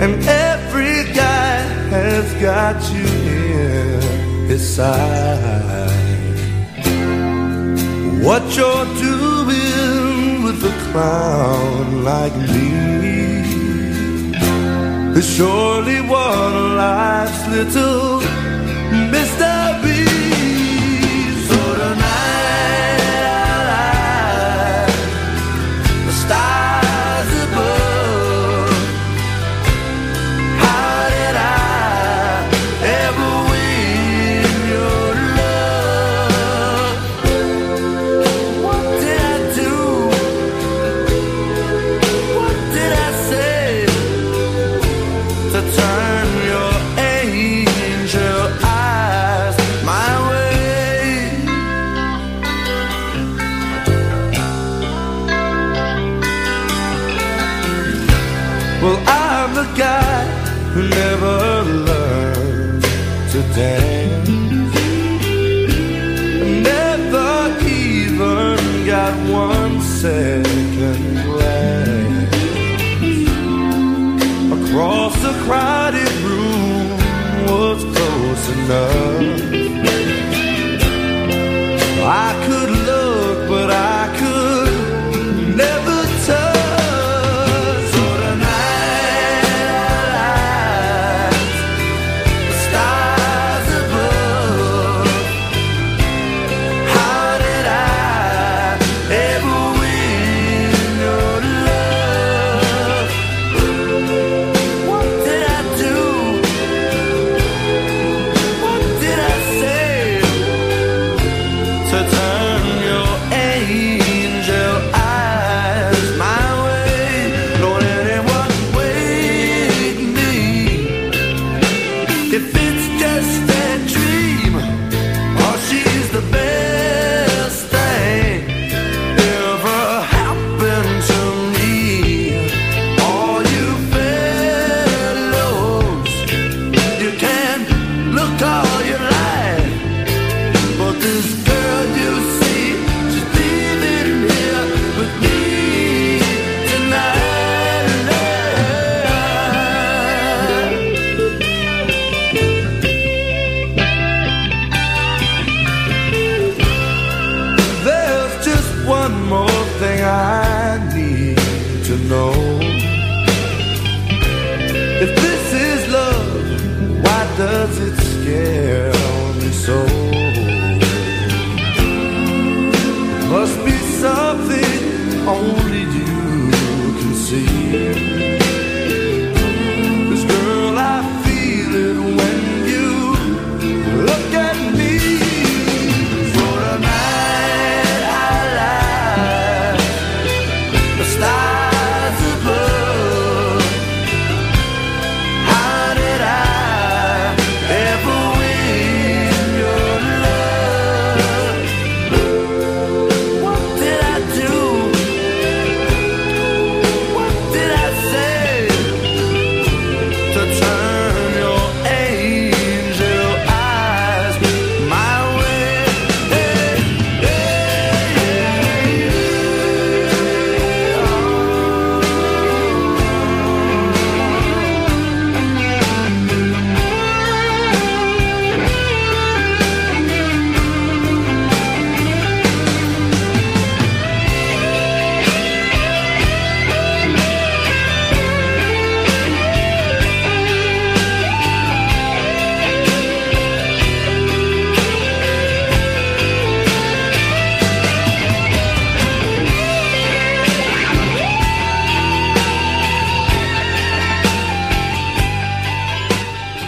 And every guy has got you in his sight What you're doing with a clown like me Surely what life's little who never learned to dance, never even got one second glance across the crowded room was close enough. only you can see.